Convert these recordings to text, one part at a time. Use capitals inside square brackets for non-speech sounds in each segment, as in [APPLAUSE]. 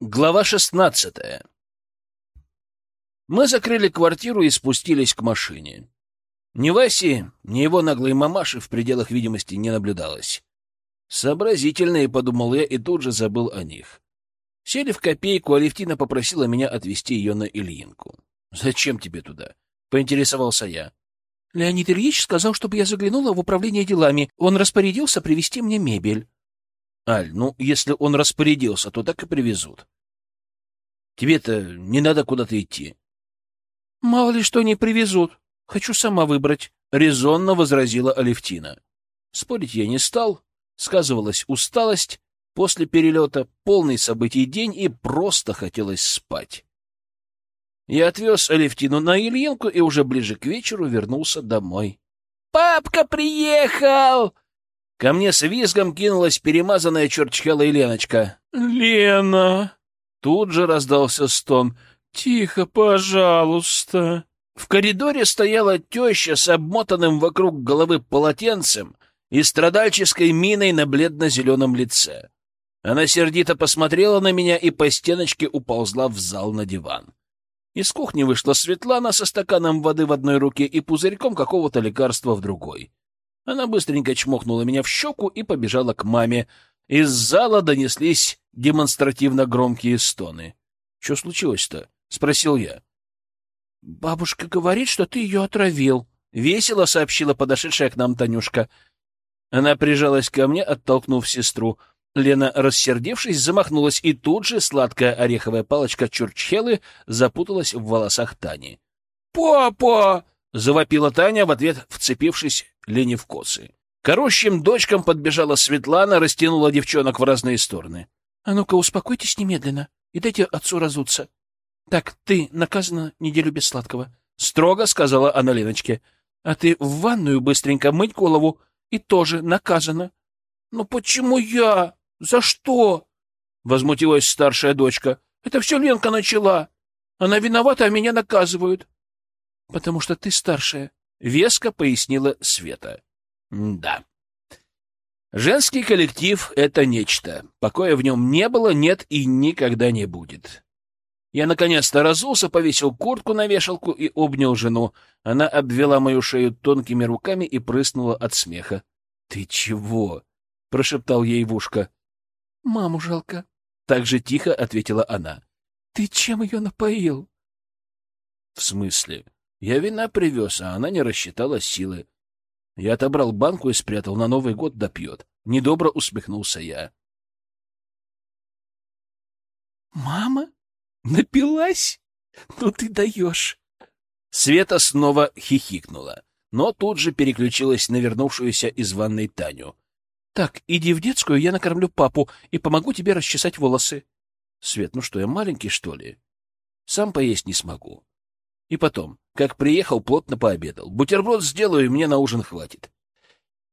Глава шестнадцатая. Мы закрыли квартиру и спустились к машине. Ни Васи, ни его наглой мамаши в пределах видимости не наблюдалось. Сообразительные, — подумал я, и тут же забыл о них. Сели в копейку, а Левтина попросила меня отвезти ее на Ильинку. — Зачем тебе туда? — поинтересовался я. — Леонид Ильич сказал, чтобы я заглянула в управление делами. Он распорядился привезти мне мебель. — Аль, ну, если он распорядился, то так и привезут. Тебе-то не надо куда-то идти. — Мало ли что не привезут. Хочу сама выбрать, — резонно возразила Алевтина. Спорить я не стал. Сказывалась усталость после перелета, полный событий день, и просто хотелось спать. Я отвез Алевтину на Ильинку и уже ближе к вечеру вернулся домой. «Папка приехал!» Ко мне с визгом кинулась перемазанная чертчхела Леночка. «Лена!» Тут же раздался стон. «Тихо, пожалуйста!» В коридоре стояла теща с обмотанным вокруг головы полотенцем и страдальческой миной на бледно-зеленом лице. Она сердито посмотрела на меня и по стеночке уползла в зал на диван. Из кухни вышла Светлана со стаканом воды в одной руке и пузырьком какого-то лекарства в другой. Она быстренько чмокнула меня в щеку и побежала к маме. Из зала донеслись демонстративно громкие стоны. — Что случилось-то? — спросил я. — Бабушка говорит, что ты ее отравил, — весело сообщила подошедшая к нам Танюшка. Она прижалась ко мне, оттолкнув сестру. Лена, рассердевшись, замахнулась, и тут же сладкая ореховая палочка Чурчхелы запуталась в волосах Тани. «Папа!» — завопила Таня в ответ, вцепившись Лене в косы. Дочкам подбежала Светлана, растянула девчонок в разные стороны. — А ну-ка, успокойтесь немедленно и дайте отцу разуться. — Так, ты наказана неделю без сладкого, — строго сказала она Леночке. — А ты в ванную быстренько мыть голову и тоже наказана. — Ну почему я? За что? — возмутилась старшая дочка. — Это все Ленка начала. Она виновата, а меня наказывают. — Потому что ты старшая, — веско пояснила Света. — Да. Женский коллектив — это нечто. Покоя в нем не было, нет и никогда не будет. Я наконец-то разулся, повесил куртку на вешалку и обнял жену. Она обвела мою шею тонкими руками и прыснула от смеха. — Ты чего? — прошептал ей в ушко. — Маму жалко. Так же тихо ответила она. — Ты чем ее напоил? — В смысле? Я вина привез, а она не рассчитала силы. Я отобрал банку и спрятал, на Новый год допьет. Недобро усмехнулся я. «Мама? Напилась? Ну ты даешь!» Света снова хихикнула, но тут же переключилась на вернувшуюся из ванной Таню. «Так, иди в детскую, я накормлю папу и помогу тебе расчесать волосы». «Свет, ну что, я маленький, что ли? Сам поесть не смогу. И потом, как приехал, плотно пообедал. Бутерброд сделаю, и мне на ужин хватит.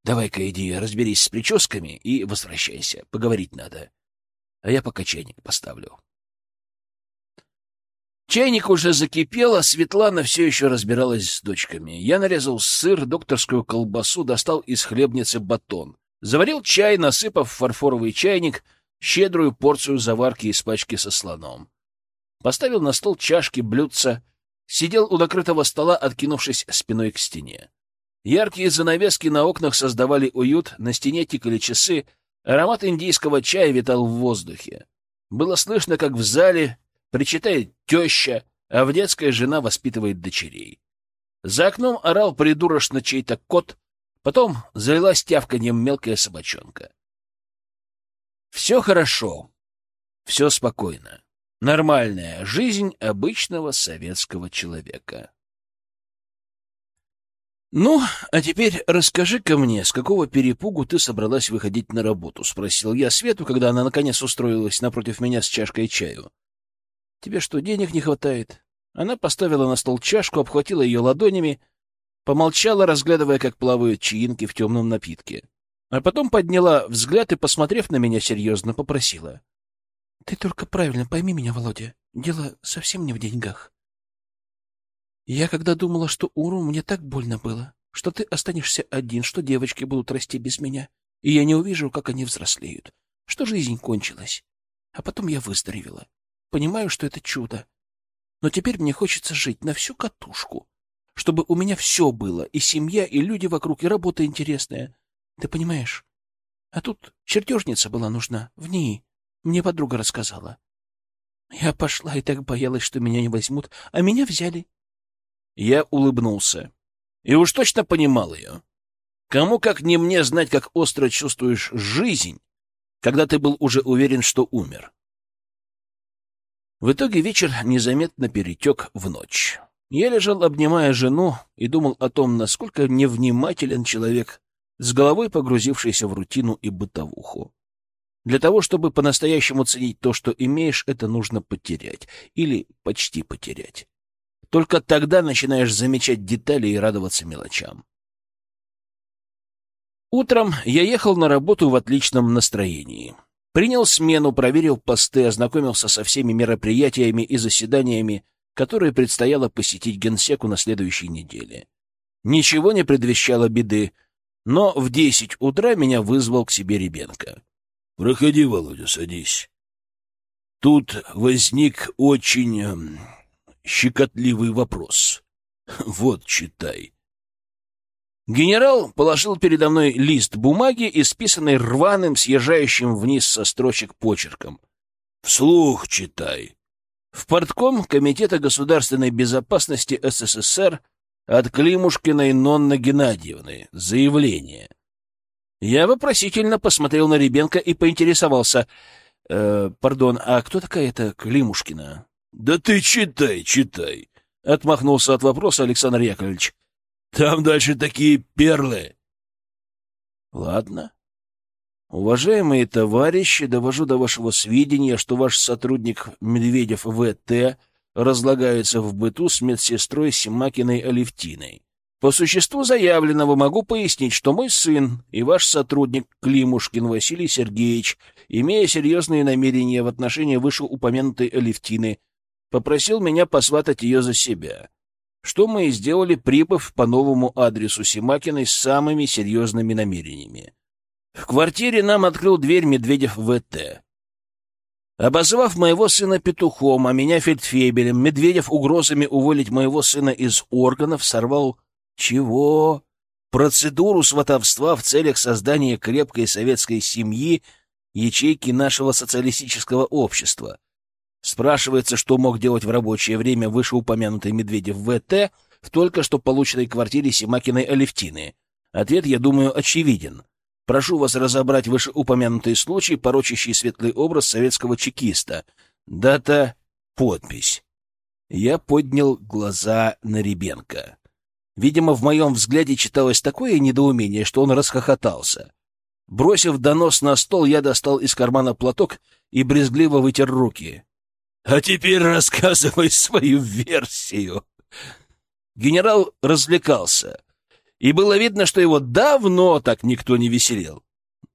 Давай-ка иди разберись с прическами и возвращайся. Поговорить надо. А я пока чайник поставлю. Чайник уже закипел, а Светлана все еще разбиралась с дочками. Я нарезал сыр, докторскую колбасу, достал из хлебницы батон. Заварил чай, насыпав в фарфоровый чайник щедрую порцию заварки из пачки со слоном. Поставил на стол чашки, блюдца, сидел у накрытого стола, откинувшись спиной к стене. Яркие занавески на окнах создавали уют, на стене тикали часы, аромат индийского чая витал в воздухе. Было слышно, как в зале причитает теща, а в детской жена воспитывает дочерей. За окном орал придурочно чей-то кот, потом залилась тявканьем мелкая собачонка. Все хорошо, все спокойно. Нормальная жизнь обычного советского человека. «Ну, а теперь расскажи-ка мне, с какого перепугу ты собралась выходить на работу?» — спросил я Свету, когда она наконец устроилась напротив меня с чашкой чаю. «Тебе что, денег не хватает?» Она поставила на стол чашку, обхватила ее ладонями, помолчала, разглядывая, как плавают чаинки в темном напитке. А потом подняла взгляд и, посмотрев на меня серьезно, попросила. Ты только правильно пойми меня, Володя. Дело совсем не в деньгах. Я когда думала, что Уру, мне так больно было, что ты останешься один, что девочки будут расти без меня, и я не увижу, как они взрослеют, что жизнь кончилась. А потом я выздоровела. Понимаю, что это чудо. Но теперь мне хочется жить на всю катушку, чтобы у меня все было, и семья, и люди вокруг, и работа интересная. Ты понимаешь? А тут чертежница была нужна, в ней. Мне подруга рассказала. Я пошла и так боялась, что меня не возьмут, а меня взяли. Я улыбнулся. И уж точно понимал ее. Кому, как не мне, знать, как остро чувствуешь жизнь, когда ты был уже уверен, что умер. В итоге вечер незаметно перетек в ночь. Я лежал, обнимая жену, и думал о том, насколько невнимателен человек, с головой погрузившийся в рутину и бытовуху. Для того, чтобы по-настоящему ценить то, что имеешь, это нужно потерять. Или почти потерять. Только тогда начинаешь замечать детали и радоваться мелочам. Утром я ехал на работу в отличном настроении. Принял смену, проверил посты, ознакомился со всеми мероприятиями и заседаниями, которые предстояло посетить генсеку на следующей неделе. Ничего не предвещало беды, но в десять утра меня вызвал к себе Ребенко. — Проходи, Володя, садись. Тут возник очень эм, щекотливый вопрос. [LAUGHS] Вот, читай. Генерал положил передо мной лист бумаги, исписанный рваным, съезжающим вниз со строчек почерком. «Вслух читай». В портком Комитета государственной безопасности СССР от Климушкиной Нонны Геннадьевны. Заявление. Я вопросительно посмотрел на Ребенка и поинтересовался. «Э, «Пардон, а кто такая эта Климушкина?» «Да ты читай, читай», — отмахнулся от вопроса Александр Яковлевич. Там дальше такие перлы. Ладно. Уважаемые товарищи, довожу до вашего сведения, что ваш сотрудник Медведев В.Т. разлагается в быту с медсестрой Симакиной Алевтиной. По существу заявленного могу пояснить, что мой сын и ваш сотрудник Климушкин Василий Сергеевич, имея серьезные намерения в отношении вышеупомянутой Алевтины, попросил меня посватать ее за себя что мы и сделали, прибыв по новому адресу Симакиной с самыми серьезными намерениями. В квартире нам открыл дверь Медведев ВТ. Обозвав моего сына петухом, а меня фельдфебелем, Медведев угрозами уволить моего сына из органов сорвал... Чего? Процедуру сватовства в целях создания крепкой советской семьи ячейки нашего социалистического общества — Спрашивается, что мог делать в рабочее время вышеупомянутый Медведев ВТ в только что полученной квартире Симакиной Алевтины. Ответ, я думаю, очевиден. Прошу вас разобрать вышеупомянутый случай, порочащий светлый образ советского чекиста. Дата, подпись. Я поднял глаза на Ребенка. Видимо, в моем взгляде читалось такое недоумение, что он расхохотался. Бросив донос на стол, я достал из кармана платок и брезгливо вытер руки. А теперь рассказывай свою версию. Генерал развлекался, и было видно, что его давно так никто не веселил.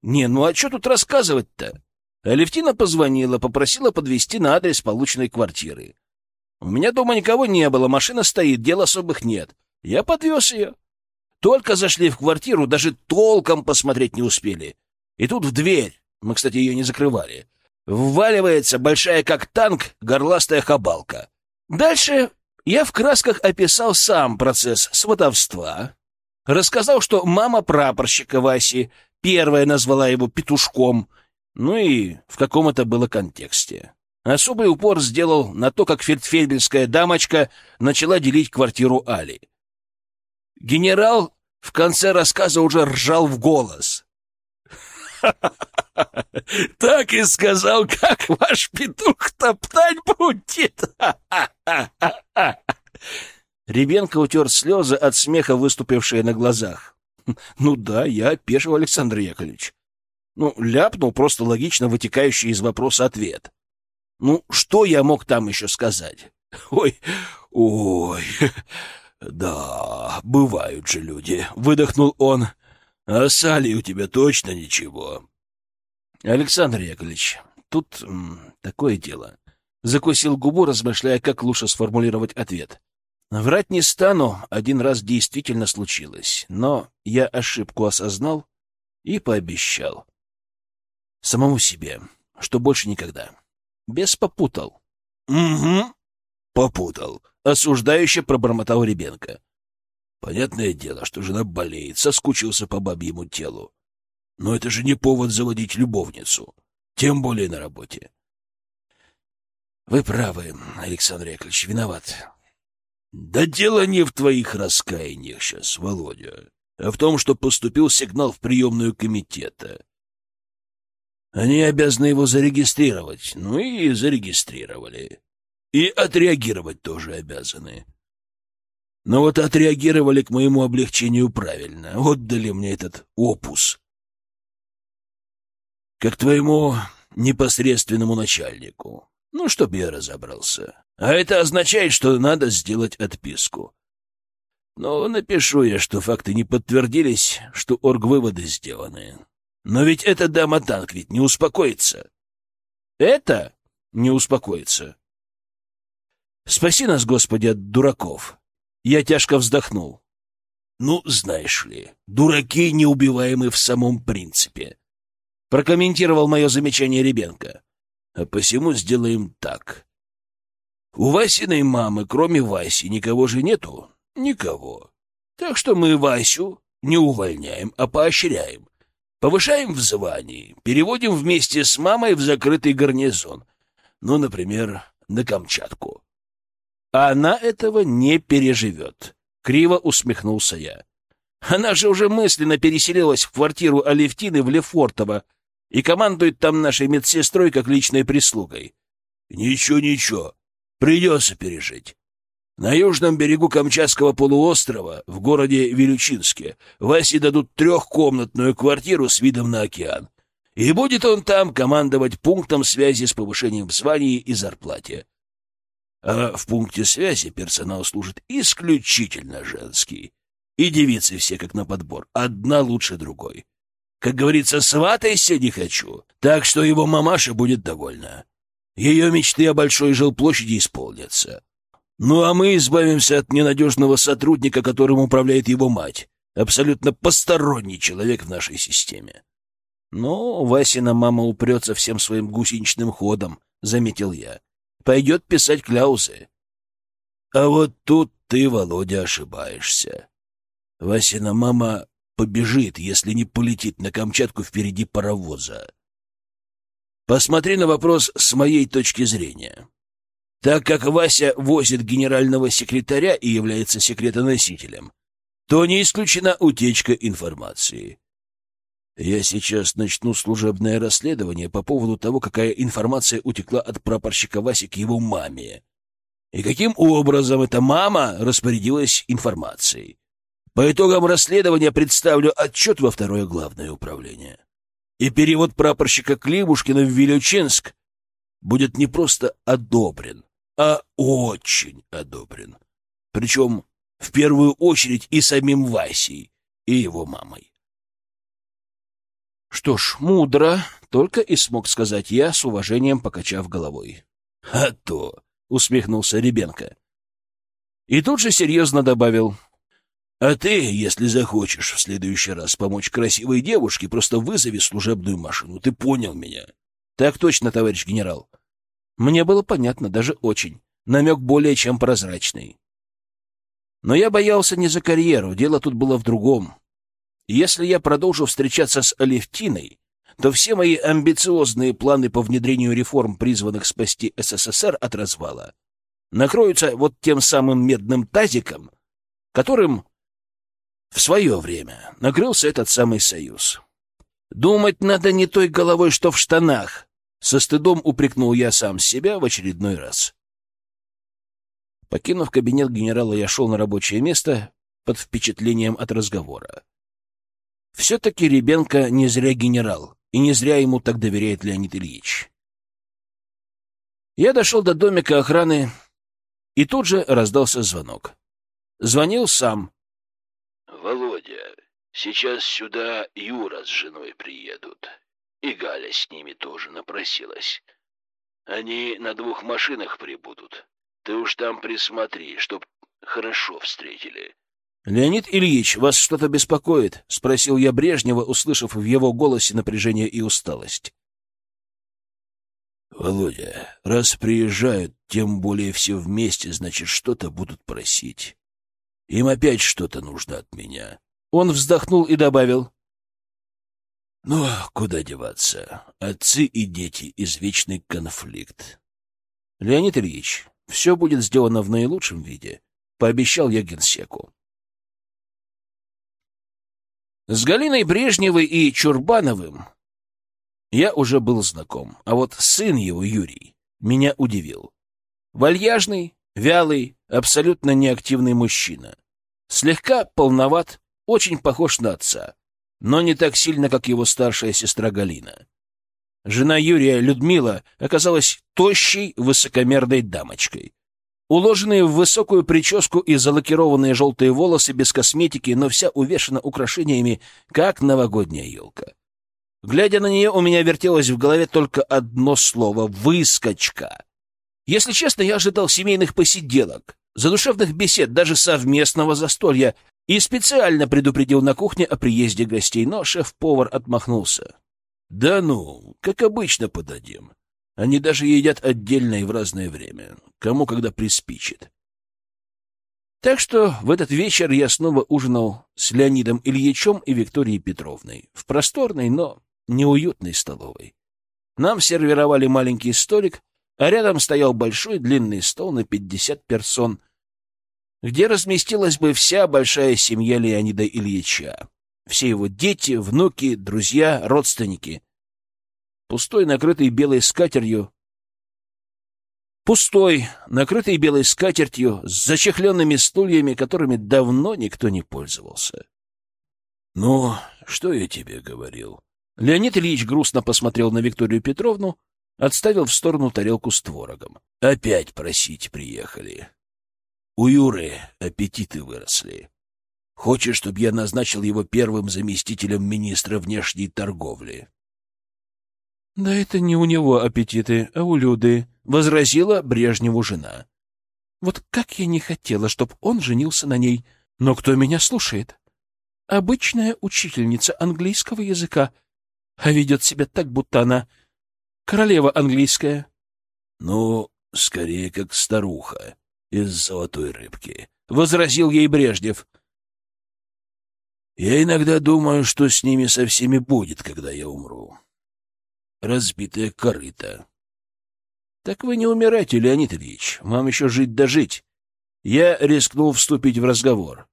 Не, ну а что тут рассказывать-то? Алевтина позвонила, попросила подвезти на адрес полученной квартиры. У меня дома никого не было, машина стоит, дел особых нет. Я подвез ее. Только зашли в квартиру, даже толком посмотреть не успели. И тут в дверь, мы, кстати, ее не закрывали, вваливается большая как танк горластая хабалка. Дальше я в красках описал сам процесс сватовства. Рассказал, что мама прапорщика Васи первая назвала его петушком, ну и в каком это было контексте. Особый упор сделал на то, как фельдфебельская дамочка начала делить квартиру Али. Генерал в конце рассказа уже ржал в голос. [LAUGHS] Так и сказал, как ваш петух топтать будет. [LAUGHS] Ребенка утер слезы от смеха, выступившие на глазах. [LAUGHS] Ну да, я опешил, Александр Яковлевич. Ну, ляпнул просто логично вытекающий из вопроса ответ. Ну, что я мог там еще сказать? Ой, ой, да, бывают же люди, выдохнул он. А с Али у тебя точно ничего. Александр Яковлевич, тут м, такое дело. Закусил губу, размышляя, как лучше сформулировать ответ. Врать не стану, один раз действительно случилось, но я ошибку осознал и пообещал. Самому себе, что больше никогда. Бес попутал. — Угу, попутал, — осуждающе пробормотал Ребенко. Понятное дело, что жена болеет, соскучился по бабьему телу. Но это же не повод заводить любовницу, тем более на работе. Вы правы, Александр Яковлевич, виноват. Да дело не в твоих раскаяниях сейчас, Володя, а в том, что поступил сигнал в приемную комитета. Они обязаны его зарегистрировать, ну и зарегистрировали. И отреагировать тоже обязаны. Но вот отреагировали к моему облегчению правильно, отдали мне этот опус как твоему непосредственному начальнику. Ну, чтоб я разобрался. А это означает, что надо сделать отписку. Ну, напишу я, что факты не подтвердились, что оргвыводы сделаны. Но ведь эта дама-танк ведь не успокоится. Это не успокоится. Спаси нас, Господи, от дураков. Я тяжко вздохнул. Ну, знаешь ли, дураки неубиваемы в самом принципе прокомментировал мое замечание Ребенко. А посему сделаем так. У Васиной мамы, кроме Васи, никого же нету? Никого. Так что мы Васю не увольняем, а поощряем. Повышаем в звании, переводим вместе с мамой в закрытый гарнизон. Ну, например, на Камчатку. Она этого не переживет. Криво усмехнулся я. Она же уже мысленно переселилась в квартиру Алевтины в Лефортово, и командует там нашей медсестрой как личной прислугой. Ничего, ничего, придется пережить. На южном берегу Камчатского полуострова, в городе Вилючинске, Васе дадут трехкомнатную квартиру с видом на океан. И будет он там командовать пунктом связи с повышением в звании и зарплате. А в пункте связи персонал служит исключительно женский. И девицы все как на подбор, одна лучше другой. Как говорится, сватайся не хочу. Так что его мамаша будет довольна. Ее мечты о большой жилплощади исполнятся. Ну а мы избавимся от ненадежного сотрудника, которым управляет его мать. Абсолютно посторонний человек в нашей системе. Ну, Васина мама упрется всем своим гусеничным ходом, — заметил я. Пойдет писать кляузы. А вот тут ты, Володя, ошибаешься. Васина мама побежит, если не полетит на Камчатку впереди паровоза. Посмотри на вопрос с моей точки зрения. Так как Вася возит генерального секретаря и является секретоносителем, то не исключена утечка информации. Я сейчас начну служебное расследование по поводу того, какая информация утекла от прапорщика Васи к его маме. И каким образом эта мама распорядилась информацией. По итогам расследования представлю отчет во второе главное управление. И перевод прапорщика Климушкина в Вилючинск будет не просто одобрен, а очень одобрен. Причем в первую очередь и самим Васей, и его мамой. Что ж, мудро, только и смог сказать я, с уважением покачав головой. — А то! — усмехнулся Ребенко. И тут же серьезно добавил. А ты, если захочешь в следующий раз помочь красивой девушке, просто вызови служебную машину. Ты понял меня? Так точно, товарищ генерал. Мне было понятно, даже очень. Намек более чем прозрачный. Но я боялся не за карьеру, дело тут было в другом. Если я продолжу встречаться с Алевтиной, то все мои амбициозные планы по внедрению реформ, призванных спасти СССР от развала, накроются вот тем самым медным тазиком, которым в свое время накрылся этот самый союз. Думать надо не той головой, что в штанах. Со стыдом упрекнул я сам себя в очередной раз. Покинув кабинет генерала, я шел на рабочее место под впечатлением от разговора. Все-таки Ребенко не зря генерал, и не зря ему так доверяет Леонид Ильич. Я дошел до домика охраны, и тут же раздался звонок. Звонил сам, Сейчас сюда Юра с женой приедут. И Галя с ними тоже напросилась. Они на двух машинах прибудут. Ты уж там присмотри, чтоб хорошо встретили. — Леонид Ильич, вас что-то беспокоит? — спросил я Брежнева, услышав в его голосе напряжение и усталость. Володя, раз приезжают, тем более все вместе, значит, что-то будут просить. Им опять что-то нужно от меня. Он вздохнул и добавил. Ну, куда деваться? Отцы и дети — извечный конфликт. Леонид Ильич, все будет сделано в наилучшем виде, — пообещал я генсеку. С Галиной Брежневой и Чурбановым я уже был знаком, а вот сын его, Юрий, меня удивил. Вальяжный, вялый, абсолютно неактивный мужчина. Слегка полноват, очень похож на отца, но не так сильно, как его старшая сестра Галина. Жена Юрия, Людмила, оказалась тощей, высокомерной дамочкой. Уложенные в высокую прическу и залакированные желтые волосы без косметики, но вся увешана украшениями, как новогодняя елка. Глядя на нее, у меня вертелось в голове только одно слово — «выскочка». Если честно, я ожидал семейных посиделок, задушевных бесед, даже совместного застолья, и специально предупредил на кухне о приезде гостей, но шеф-повар отмахнулся. «Да ну, как обычно подадим. Они даже едят отдельно и в разное время, кому когда приспичит». Так что в этот вечер я снова ужинал с Леонидом Ильичем и Викторией Петровной в просторной, но неуютной столовой. Нам сервировали маленький столик, а рядом стоял большой длинный стол на пятьдесят персон, где разместилась бы вся большая семья Леонида Ильича. Все его дети, внуки, друзья, родственники. Пустой, накрытый белой скатертью, Пустой, накрытый белой скатертью, с зачехленными стульями, которыми давно никто не пользовался. — Ну, что я тебе говорил? Леонид Ильич грустно посмотрел на Викторию Петровну, отставил в сторону тарелку с творогом. — Опять просить приехали. У Юры аппетиты выросли. Хочешь, чтобы я назначил его первым заместителем министра внешней торговли? — Да это не у него аппетиты, а у Люды, — возразила Брежневу жена. — Вот как я не хотела, чтобы он женился на ней. Но кто меня слушает? Обычная учительница английского языка — а ведет себя так, будто она королева английская. — Ну, скорее, как старуха из золотой рыбки, — возразил ей Брежнев. — Я иногда думаю, что с ними со всеми будет, когда я умру. Разбитая корыта. — Так вы не умирайте, Леонид Ильич, вам еще жить да. Я рискнул вступить в разговор.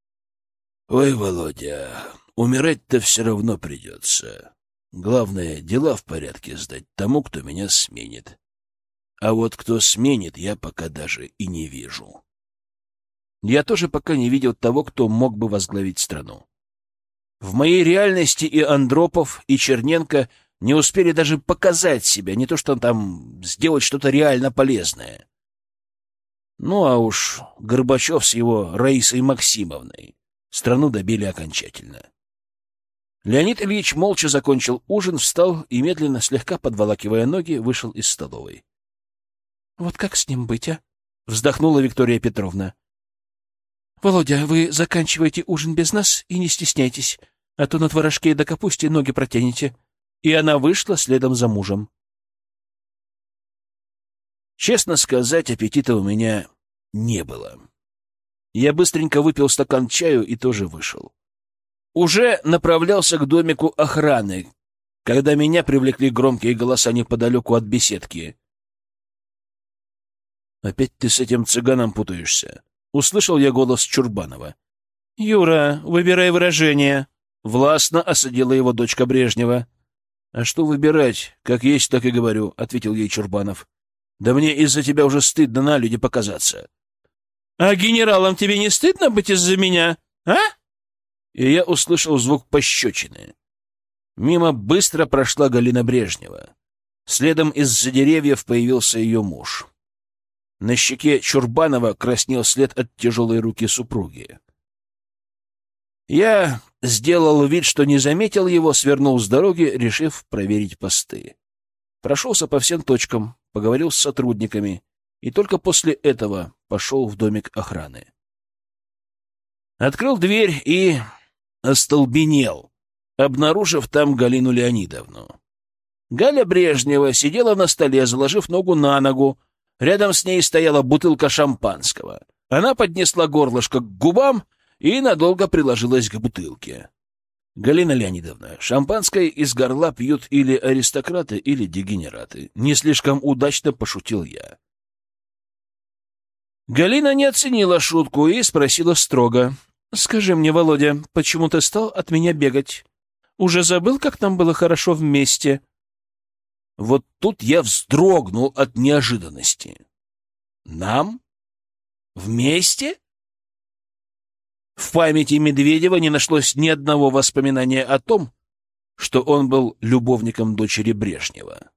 — Ой, Володя, Умирать-то все равно придется. Главное, дела в порядке сдать тому, кто меня сменит. А вот кто сменит, я пока даже и не вижу. Я тоже пока не видел того, кто мог бы возглавить страну. В моей реальности и Андропов, и Черненко не успели даже показать себя, не то что там сделать что-то реально полезное. Ну а уж Горбачев с его Раисой Максимовной страну добили окончательно. Леонид Ильич молча закончил ужин, встал и, медленно, слегка подволакивая ноги, вышел из столовой. — Вот как с ним быть, а? — вздохнула Виктория Петровна. — Володя, вы заканчивайте ужин без нас и не стесняйтесь, а то на творожке да капусте ноги протянете. И она вышла следом за мужем. Честно сказать, аппетита у меня не было. Я быстренько выпил стакан чаю и тоже вышел уже направлялся к домику охраны, когда меня привлекли громкие голоса неподалеку от беседки. «Опять ты с этим цыганом путаешься?» — услышал я голос Чурбанова. «Юра, выбирай выражение!» — властно осадила его дочка Брежнева. «А что выбирать? Как есть, так и говорю», — ответил ей Чурбанов. «Да мне из-за тебя уже стыдно на люди показаться». «А генералам тебе не стыдно быть из-за меня, а?» и я услышал звук пощечины. Мимо быстро прошла Галина Брежнева. Следом из-за деревьев появился ее муж. На щеке Чурбанова краснел след от тяжелой руки супруги. Я сделал вид, что не заметил его, свернул с дороги, решив проверить посты. Прошелся по всем точкам, поговорил с сотрудниками и только после этого пошел в домик охраны. Открыл дверь и остолбенел, обнаружив там Галину Леонидовну. Галя Брежнева сидела на столе, заложив ногу на ногу. Рядом с ней стояла бутылка шампанского. Она поднесла горлышко к губам и надолго приложилась к бутылке. Галина Леонидовна, шампанское из горла пьют или аристократы, или дегенераты. Не слишком удачно пошутил я. Галина не оценила шутку и спросила строго. — Скажи мне, Володя, почему ты стал от меня бегать? Уже забыл, как нам было хорошо вместе? Вот тут я вздрогнул от неожиданности. — Нам? Вместе? В памяти Медведева не нашлось ни одного воспоминания о том, что он был любовником дочери Брежнева.